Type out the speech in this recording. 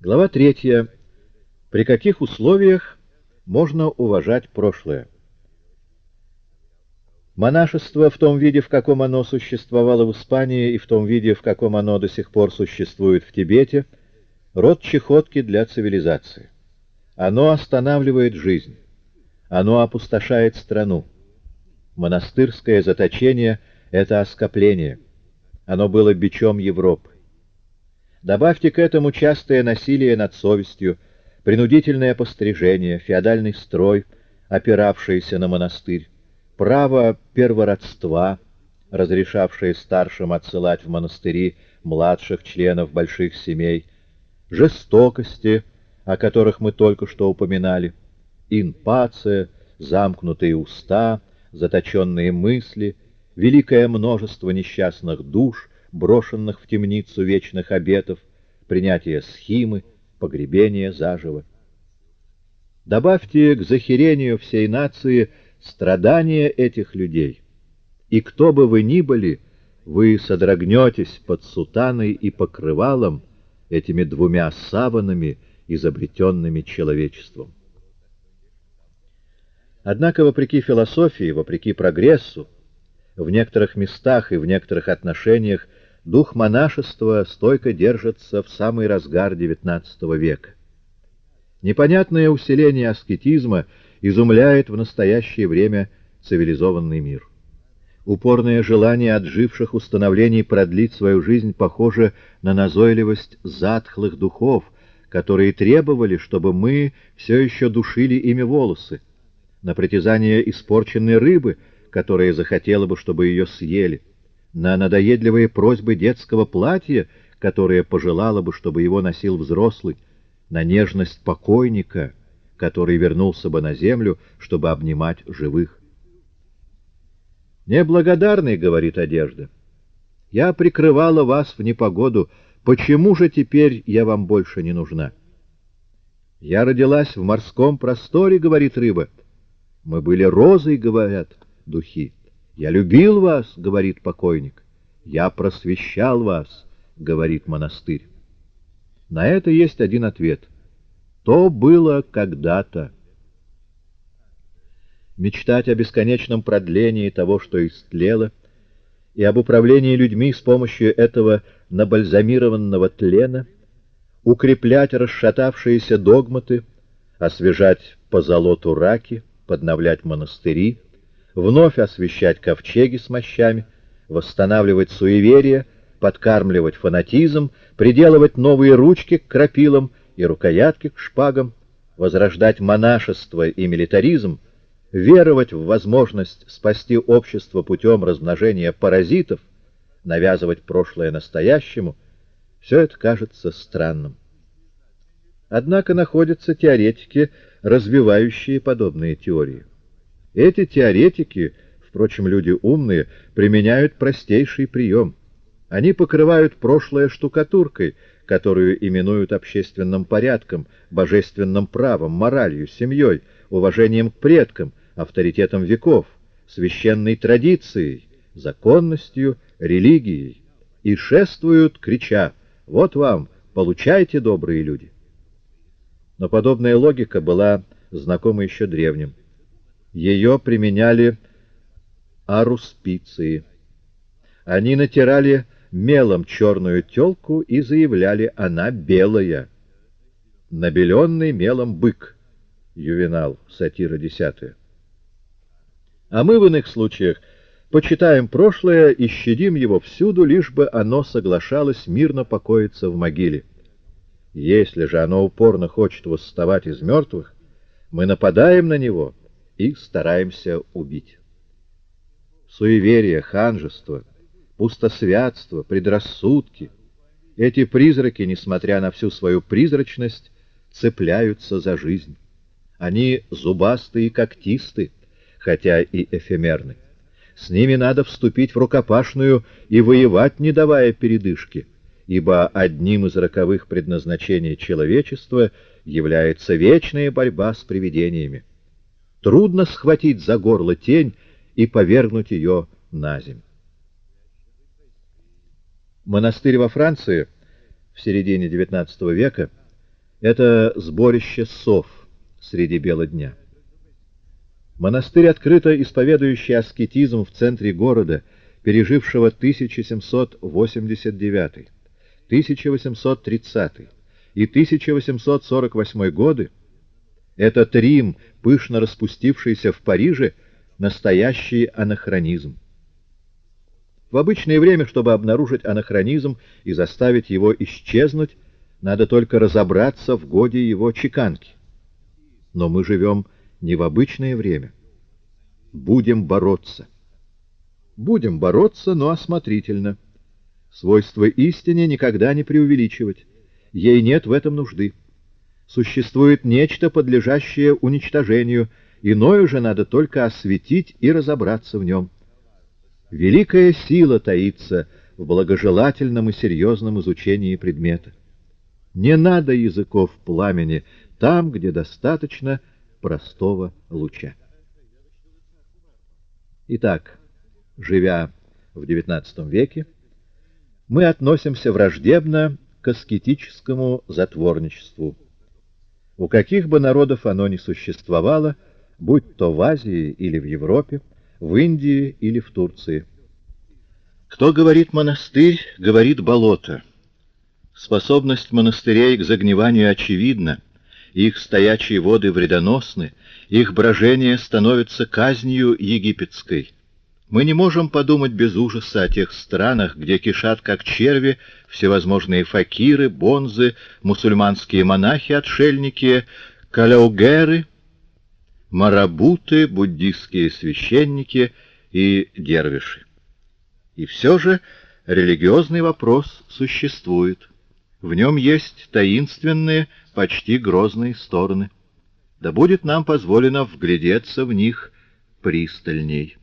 Глава третья. При каких условиях можно уважать прошлое? Монашество в том виде, в каком оно существовало в Испании и в том виде, в каком оно до сих пор существует в Тибете, род чехотки для цивилизации. Оно останавливает жизнь. Оно опустошает страну. Монастырское заточение — это оскопление. Оно было бичом Европы. Добавьте к этому частое насилие над совестью, принудительное пострижение, феодальный строй, опиравшийся на монастырь, право первородства, разрешавшее старшим отсылать в монастыри младших членов больших семей, жестокости, о которых мы только что упоминали, инпация, замкнутые уста, заточенные мысли, великое множество несчастных душ — брошенных в темницу вечных обетов, принятие схимы, погребение заживо. Добавьте к захерению всей нации страдания этих людей, и кто бы вы ни были, вы содрогнетесь под сутаной и покрывалом этими двумя саванами, изобретенными человечеством. Однако, вопреки философии, вопреки прогрессу, в некоторых местах и в некоторых отношениях дух монашества стойко держится в самый разгар XIX века. Непонятное усиление аскетизма изумляет в настоящее время цивилизованный мир. Упорное желание отживших установлений продлить свою жизнь похоже на назойливость затхлых духов, которые требовали, чтобы мы все еще душили ими волосы, на притязание испорченной рыбы, которая захотела бы, чтобы ее съели, на надоедливые просьбы детского платья, которое пожелала бы, чтобы его носил взрослый, на нежность покойника, который вернулся бы на землю, чтобы обнимать живых. «Неблагодарный», — говорит одежда, — «я прикрывала вас в непогоду, почему же теперь я вам больше не нужна?» «Я родилась в морском просторе», — говорит рыба. «Мы были розой», — говорят духи. «Я любил вас», — говорит покойник. «Я просвещал вас», — говорит монастырь. На это есть один ответ. То было когда-то. Мечтать о бесконечном продлении того, что истлело, и об управлении людьми с помощью этого набальзамированного тлена, укреплять расшатавшиеся догматы, освежать по золоту раки, подновлять монастыри — вновь освещать ковчеги с мощами, восстанавливать суеверие, подкармливать фанатизм, приделывать новые ручки к крапилам и рукоятки к шпагам, возрождать монашество и милитаризм, веровать в возможность спасти общество путем размножения паразитов, навязывать прошлое настоящему, все это кажется странным. Однако находятся теоретики, развивающие подобные теории. Эти теоретики, впрочем, люди умные, применяют простейший прием. Они покрывают прошлое штукатуркой, которую именуют общественным порядком, божественным правом, моралью, семьей, уважением к предкам, авторитетом веков, священной традицией, законностью, религией, и шествуют, крича «Вот вам, получайте, добрые люди!» Но подобная логика была знакома еще древним. Ее применяли аруспиции. Они натирали мелом черную телку и заявляли, она белая. Набеленный мелом бык. Ювенал, сатира десятая. А мы в иных случаях почитаем прошлое и щадим его всюду, лишь бы оно соглашалось мирно покоиться в могиле. Если же оно упорно хочет восставать из мертвых, мы нападаем на него — и стараемся убить. Суеверие, ханжество, пустосвятство, предрассудки — эти призраки, несмотря на всю свою призрачность, цепляются за жизнь. Они зубастые и когтисты, хотя и эфемерны. С ними надо вступить в рукопашную и воевать, не давая передышки, ибо одним из роковых предназначений человечества является вечная борьба с привидениями. Трудно схватить за горло тень и повергнуть ее на земь. Монастырь во Франции в середине XIX века Это сборище сов среди бела дня. Монастырь, открыто исповедующий аскетизм в центре города, пережившего 1789, 1830 и 1848 годы, этот Рим, пышно распустившийся в Париже, настоящий анахронизм. В обычное время, чтобы обнаружить анахронизм и заставить его исчезнуть, надо только разобраться в годе его чеканки. Но мы живем не в обычное время. Будем бороться. Будем бороться, но осмотрительно. Свойство истине никогда не преувеличивать. Ей нет в этом нужды. Существует нечто, подлежащее уничтожению, иное же надо только осветить и разобраться в нем. Великая сила таится в благожелательном и серьезном изучении предмета. Не надо языков пламени там, где достаточно простого луча. Итак, живя в XIX веке, мы относимся враждебно к аскетическому затворничеству. У каких бы народов оно ни существовало, будь то в Азии или в Европе, в Индии или в Турции. Кто говорит монастырь, говорит болото. Способность монастырей к загниванию очевидна, их стоячие воды вредоносны, их брожение становится казнью египетской. Мы не можем подумать без ужаса о тех странах, где кишат, как черви, всевозможные факиры, бонзы, мусульманские монахи-отшельники, каляугеры — марабуты, буддистские священники и дервиши. И все же религиозный вопрос существует. В нем есть таинственные, почти грозные стороны. Да будет нам позволено вглядеться в них пристальней.